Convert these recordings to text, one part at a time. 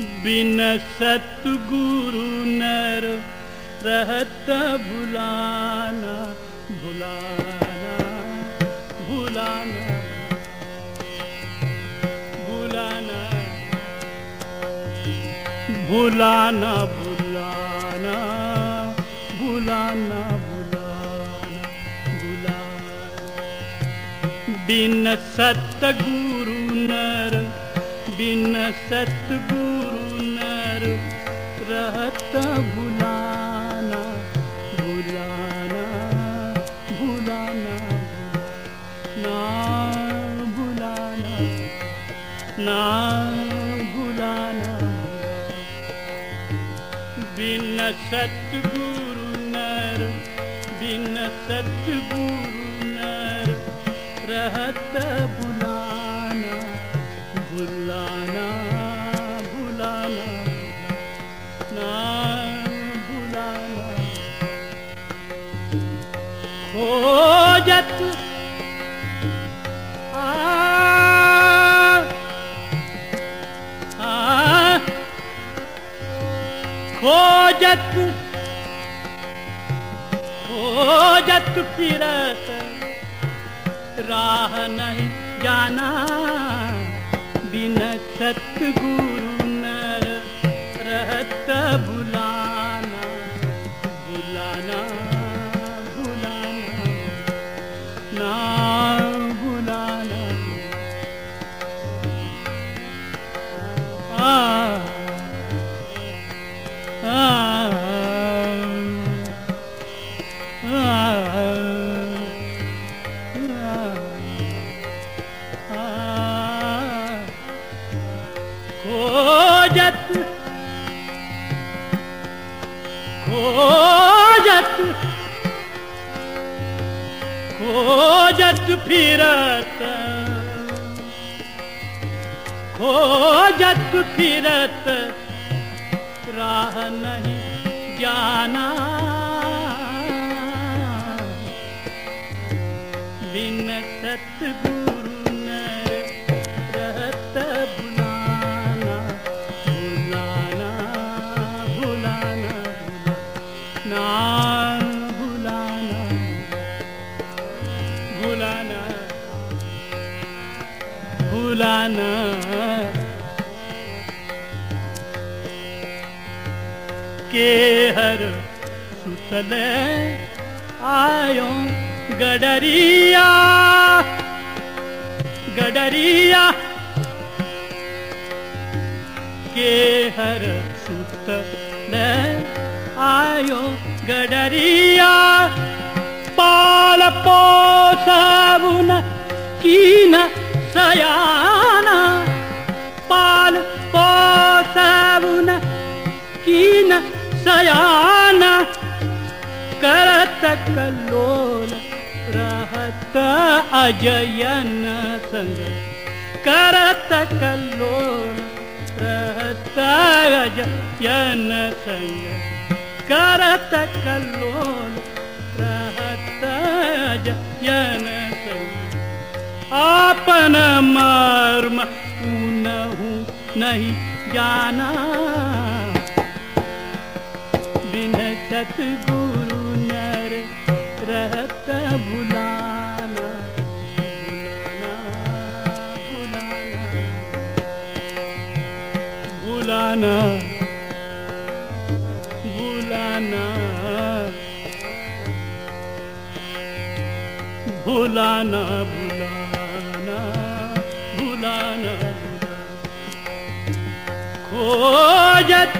बिन सतगुरु नर रहत भुलाना भुलाना भुलाना भुलाना भुलाना भुलाना भुलाना भुलाना बिन सतगुरु नर, बिन सतगुरु रहत भुलाना भुलाना भुलाना ना भुलाना ना भुलाना। बिन सतगुरु खोजत खोजत फिरत राह नहीं जाना बिन सतगुरु खोजत खोजत खोजत फिरत। खोजत फिरत। राह नहीं जाना। बिन सतगुरु भुलाना के हर सुतले आयो गडरिया। गडरिया। के हर सुतले आयो गडरिया। पाल पोसबुन कीन सयाना पाल सयाना करत कल्लोल रहत अजयन संग। करत कल्लोल रहत अजयन संग। करत कल्लोल रहत अजयन संग। आपन मर्म उनहु नहीं जाना। बिन सतगुरु नर रहत भुलाना भुलाना भुलाना भुलाना भुलाना भुलाना खोजत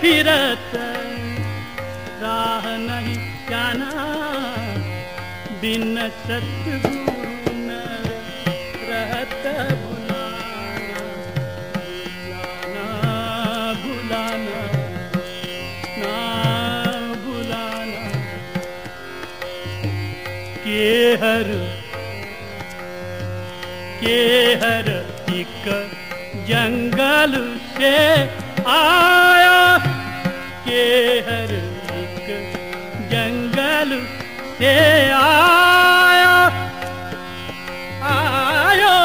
फिरत राह नहीं जाना, बिन सतगुरु न रहत के हर के हर एक जंगल से हर जङ्गले आया। आयो।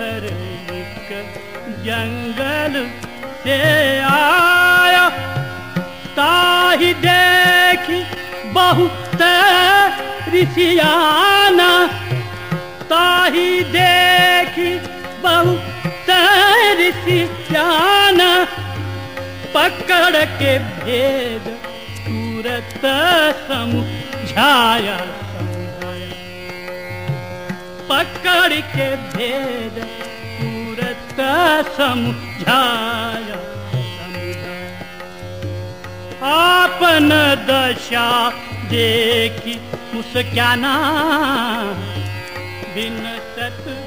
हर जङ्गल सयाख बहुत ऋषियाख बहु बहुत ऋषियाना पकड़ के भेद सूरत समझाया पकड़ के भेद सूरत समझाया आपन दशा देखी मुस्काना बिन बुलाना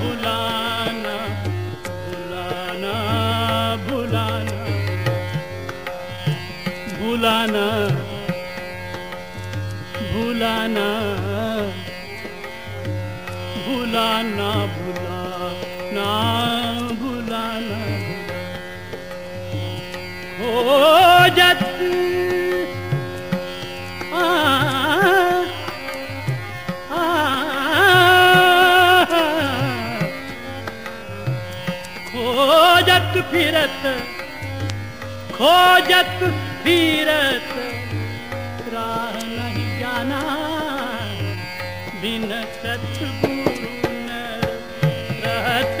बुलाना बुलाना बुलाना बुलाना बुलाना बुलाना। सतगुरु नर रहत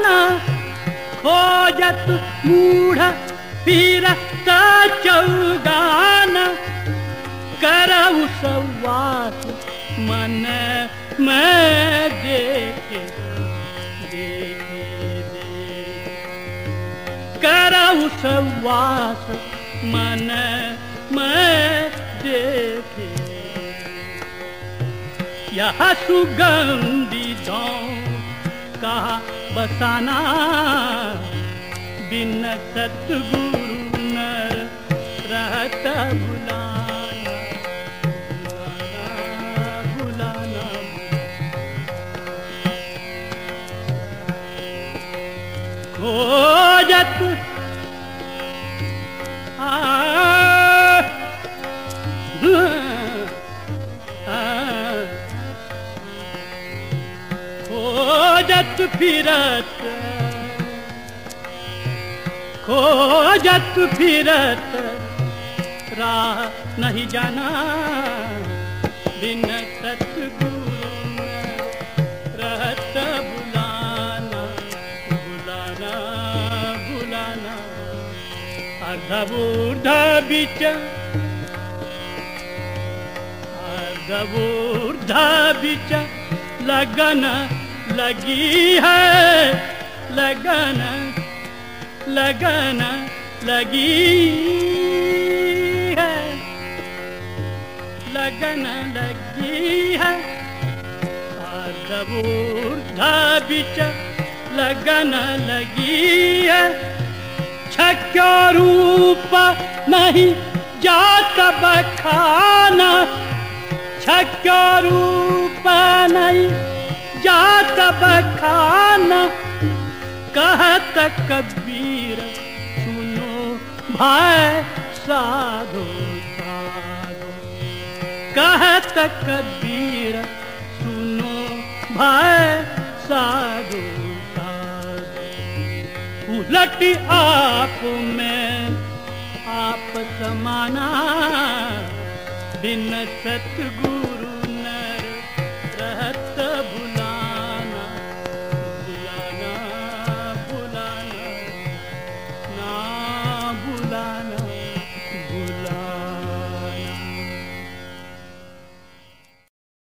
खोजत मूढ़ फिरत चौगाना। करऊ सवास मन में देखे देखे देखे। करऊ सवास मन में देखे। यह सुगंधी दौं कहा बसाना बिन सतगुरु नर रहत बुलाना बुलाना खोजत खोजत फिरत खोजत फिरत राह नहीं जाना, बिन सतगुरु रहत बुलाना बुलाना बुलाना। अर्धबूर्ध बिच अर्धबूर्ध बिच, लगन लगी है, लगन लगन लगी है। लगन लगी है। अर्धबूर्ध बिच लगन लगी है। छक्यो रूप नहीं जात बखाना। छक्यो रूप नहीं जात बखाना। कहत कबीर, सुनो भाई साधो साधो। कहत कबीर, सुनो भाई साधो साधो। उलट आप में आप समाना, बिन सतगुरु